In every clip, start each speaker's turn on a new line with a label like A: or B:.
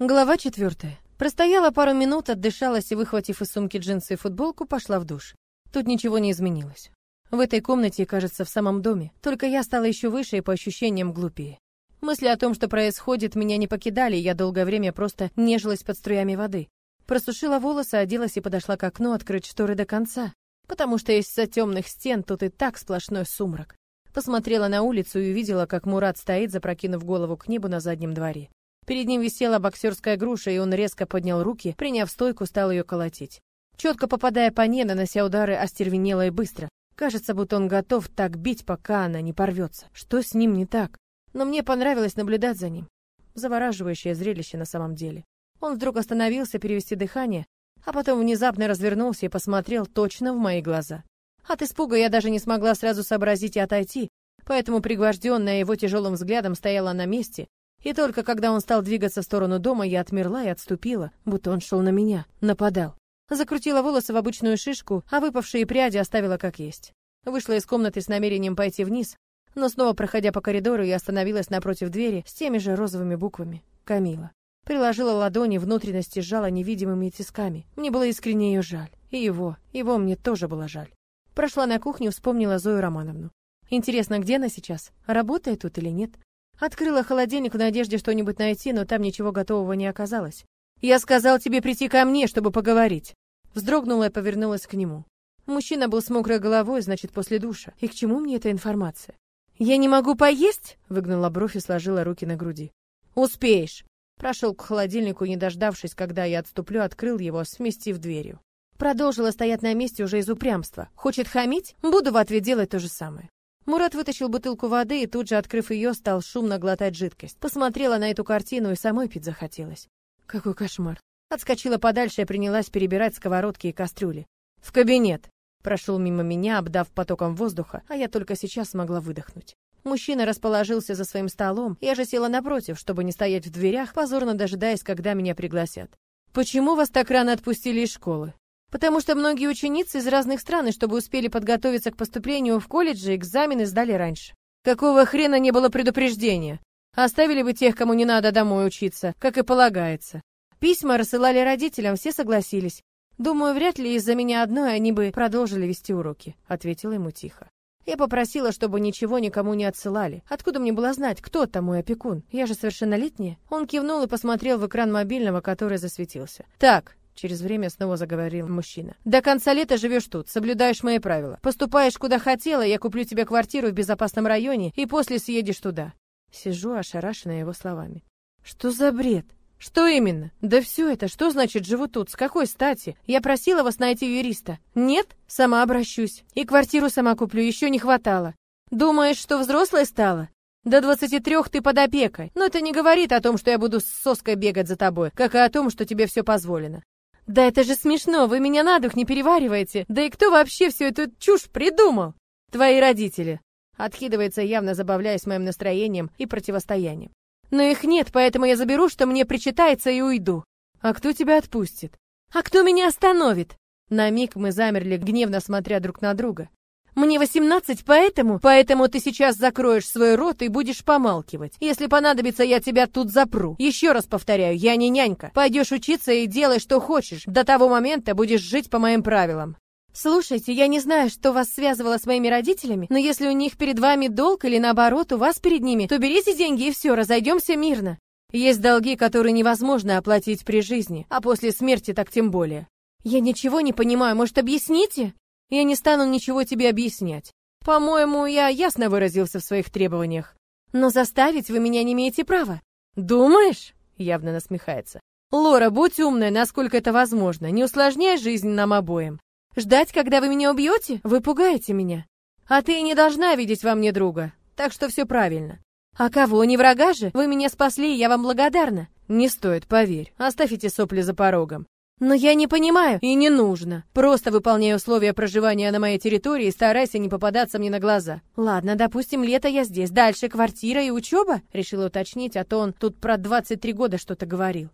A: Глава четвертая. Простояла пару минут, отдышалась и, выхватив из сумки джинсы и футболку, пошла в душ. Тут ничего не изменилось. В этой комнате, кажется, в самом доме, только я стала еще выше и по ощущениям глупее. Мысли о том, что происходит, меня не покидали, я долгое время просто нежилась под струями воды. Просушила волосы, оделась и подошла к окну открыть шторы до конца, потому что из-за темных стен тут и так сплошной сумрак. Посмотрела на улицу и увидела, как Мурат стоит, запрокинув голову к небу на заднем дворе. Перед ним висела боксерская груша, и он резко поднял руки, приняв стойку, стал ее колотить. Четко попадая по ней, нанося удары остервенело и быстро. Кажется, будто он готов так бить, пока она не порвется. Что с ним не так? Но мне понравилось наблюдать за ним. Завораживающее зрелище на самом деле. Он вдруг остановился перевести дыхание, а потом внезапно развернулся и посмотрел точно в мои глаза. От испуга я даже не смогла сразу сообразить и отойти, поэтому пригвожденная его тяжелым взглядом стояла на месте, и только когда он стал двигаться в сторону дома, я отмерла и отступила, будто он шел на меня, нападал. Закрутила волосы в обычную шишку, а выпавшие пряди оставила как есть. Вышла из комнаты с намерением пойти вниз, но снова, проходя по коридору, я остановилась напротив двери с теми же розовыми буквами. Камила. Приложила ладони, внутренности сжала невидимыми тисками. Мне было искренне ее жаль. И его, его мне тоже было жаль. Прошла на кухню, вспомнила Зою Романовну. Интересно, где она сейчас? Работает тут или нет? Открыла холодильник в надежде что-нибудь найти, но там ничего готового не оказалось. «Я сказал тебе прийти ко мне, чтобы поговорить!» Вздрогнула и повернулась к нему. Мужчина был с мокрой головой, значит, после душа. И к чему мне эта информация? «Я не могу поесть?» — выгнула бровь и сложила руки на груди. «Успеешь!» Прошел к холодильнику, не дождавшись, когда я отступлю, открыл его, сместив дверью. Продолжила стоять на месте уже из упрямства. Хочет хамить? Буду в ответ делать то же самое. Мурат вытащил бутылку воды и тут же, открыв ее, стал шумно глотать жидкость. Посмотрела на эту картину и самой пить захотелось. Какой кошмар. Отскочила подальше и принялась перебирать сковородки и кастрюли. В кабинет. Прошел мимо меня, обдав потоком воздуха, а я только сейчас смогла выдохнуть. Мужчина расположился за своим столом, я же села напротив, чтобы не стоять в дверях, позорно дожидаясь, когда меня пригласят. «Почему вас так рано отпустили из школы?» Потому что многие ученицы из разных стран, и чтобы успели подготовиться к поступлению в колледжи, экзамены сдали раньше. Какого хрена не было предупреждения? Оставили бы тех, кому не надо домой учиться, как и полагается. Письма рассылали родителям, все согласились. Думаю, вряд ли из-за меня одной они бы продолжили вести уроки, ответила ему тихо. Я попросила, чтобы ничего никому не отсылали. Откуда мне было знать, кто там мой опекун? Я же совершеннолетняя. Он кивнул и посмотрел в экран мобильного, который засветился. Так, Через время снова заговорил мужчина. «До конца лета живешь тут, соблюдаешь мои правила. Поступаешь куда хотела, я куплю тебе квартиру в безопасном районе, и после съедешь туда». Сижу ошарашенная его словами. «Что за бред? Что именно? Да все это, что значит живу тут? С какой стати? Я просила вас найти юриста. Нет? Сама обращусь. И квартиру сама куплю, еще не хватало. Думаешь, что взрослая стала? До двадцати трех ты под опекой. Но это не говорит о том, что я буду с соской бегать за тобой, как и о том, что тебе все позволено. Да это же смешно, вы меня на дух не перевариваете. Да и кто вообще всю эту чушь придумал? Твои родители. Откидывается, явно забавляясь моим настроением и противостоянием. Но их нет, поэтому я заберу, что мне причитается, и уйду. А кто тебя отпустит? А кто меня остановит? На миг мы замерли, гневно смотря друг на друга. Мне восемнадцать, поэтому... Поэтому ты сейчас закроешь свой рот и будешь помалкивать. Если понадобится, я тебя тут запру. Еще раз повторяю, я не нянька. Пойдешь учиться и делай, что хочешь. До того момента будешь жить по моим правилам. Слушайте, я не знаю, что вас связывало с моими родителями, но если у них перед вами долг или наоборот, у вас перед ними, то берите деньги и все, разойдемся мирно. Есть долги, которые невозможно оплатить при жизни, а после смерти так тем более. Я ничего не понимаю, может, объясните? Я не стану ничего тебе объяснять. По-моему, я ясно выразился в своих требованиях. Но заставить вы меня не имеете права. Думаешь? Явно насмехается. Лора, будь умная, насколько это возможно. Не усложняй жизнь нам обоим. Ждать, когда вы меня убьете? Вы пугаете меня. А ты не должна видеть во мне друга. Так что все правильно. А кого, не врага же? Вы меня спасли, я вам благодарна. Не стоит, поверь. Оставь эти сопли за порогом. Но я не понимаю. И не нужно. Просто выполняй условия проживания на моей территории и старайся не попадаться мне на глаза. Ладно, допустим, лето я здесь. Дальше квартира и учеба? Решила уточнить, а то он тут про 23 года что-то говорил.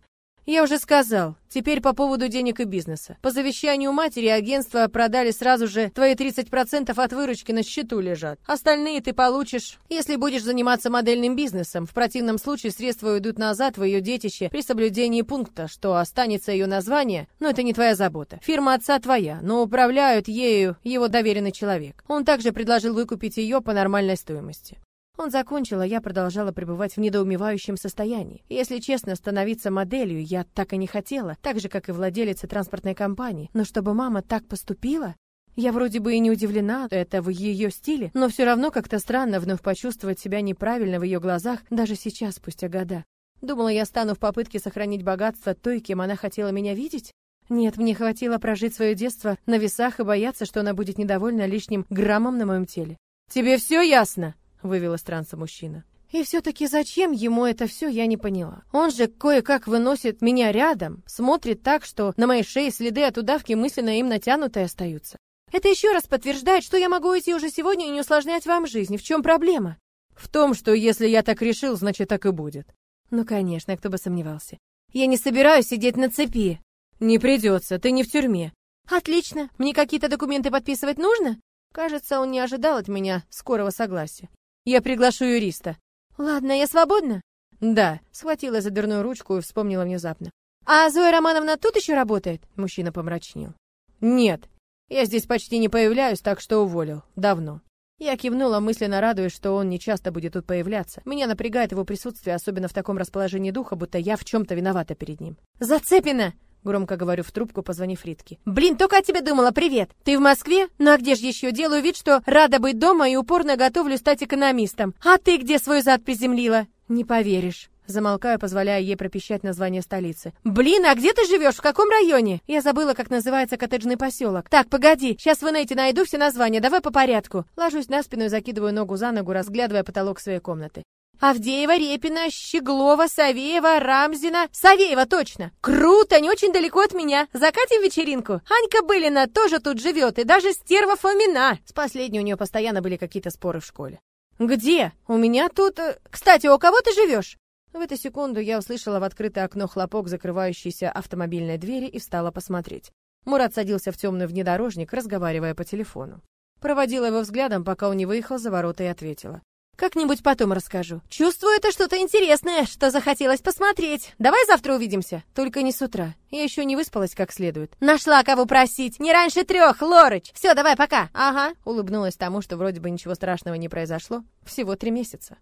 A: Я уже сказал. Теперь по поводу денег и бизнеса. По завещанию матери агентство продали сразу же. Твои 30% от выручки на счету лежат. Остальные ты получишь, если будешь заниматься модельным бизнесом. В противном случае средства уйдут назад в ее детище при соблюдении пункта, что останется ее название, но это не твоя забота. Фирма отца твоя, но управляют ею его доверенный человек. Он также предложил выкупить ее по нормальной стоимости. Он закончил, а я продолжала пребывать в недоумевающем состоянии. Если честно, становиться моделью я так и не хотела, так же, как и владелица транспортной компании. Но чтобы мама так поступила... Я вроде бы и не удивлена, это в ее стиле, но все равно как-то странно вновь почувствовать себя неправильно в ее глазах, даже сейчас, спустя года. Думала, я стану в попытке сохранить богатство той, кем она хотела меня видеть? Нет, мне хватило прожить свое детство на весах и бояться, что она будет недовольна лишним граммом на моем теле. «Тебе все ясно?» Вывел из транса мужчина. И все-таки зачем ему это все, я не поняла. Он же кое-как выносит меня рядом, смотрит так, что на моей шее следы от удавки мысленно им натянутые остаются. Это еще раз подтверждает, что я могу идти уже сегодня и не усложнять вам жизнь. В чем проблема? В том, что если я так решил, значит так и будет. Ну, конечно, кто бы сомневался. Я не собираюсь сидеть на цепи. Не придется, ты не в тюрьме. Отлично. Мне какие-то документы подписывать нужно? Кажется, он не ожидал от меня скорого согласия. Я приглашу юриста. Ладно, я свободна? Да, схватила за дверную ручку и вспомнила внезапно. А Зоя Романовна тут еще работает? Мужчина помрачнел. Нет, я здесь почти не появляюсь, так что уволил. Давно. Я кивнула, мысленно радуясь, что он не часто будет тут появляться. Меня напрягает его присутствие, особенно в таком расположении духа, будто я в чем-то виновата перед ним. «Зацепина!» Громко говорю в трубку, позвонив Ритке. «Блин, только о тебе думала, привет! Ты в Москве? Ну а где же еще? Делаю вид, что рада быть дома и упорно готовлю стать экономистом. А ты где свой зад приземлила?» «Не поверишь». Замолкаю, позволяя ей пропищать название столицы. «Блин, а где ты живешь? В каком районе?» Я забыла, как называется коттеджный поселок. «Так, погоди, сейчас в инете найду все названия, давай по порядку». Ложусь на спину и закидываю ногу за ногу, разглядывая потолок своей комнаты. Авдеева, Репина, Щеглова, Савеева, Рамзина. Савеева, точно. Круто, не очень далеко от меня. Закатим вечеринку. Анька Былина тоже тут живет, и даже стерва Фомина. С последней у нее постоянно были какие-то споры в школе. Где? У меня тут... Э, кстати, у кого ты живешь? В эту секунду я услышала в открытое окно хлопок закрывающейся автомобильной двери и встала посмотреть. Мурат садился в темный внедорожник, разговаривая по телефону. Проводила его взглядом, пока он не выехал за ворота и ответила. Как-нибудь потом расскажу. Чувствую, это что-то интересное, что захотелось посмотреть. Давай завтра увидимся. Только не с утра. Я еще не выспалась как следует. Нашла кого просить. Не раньше трех, Лорыч. Все, давай, пока. Ага. Улыбнулась тому, что вроде бы ничего страшного не произошло. Всего три месяца.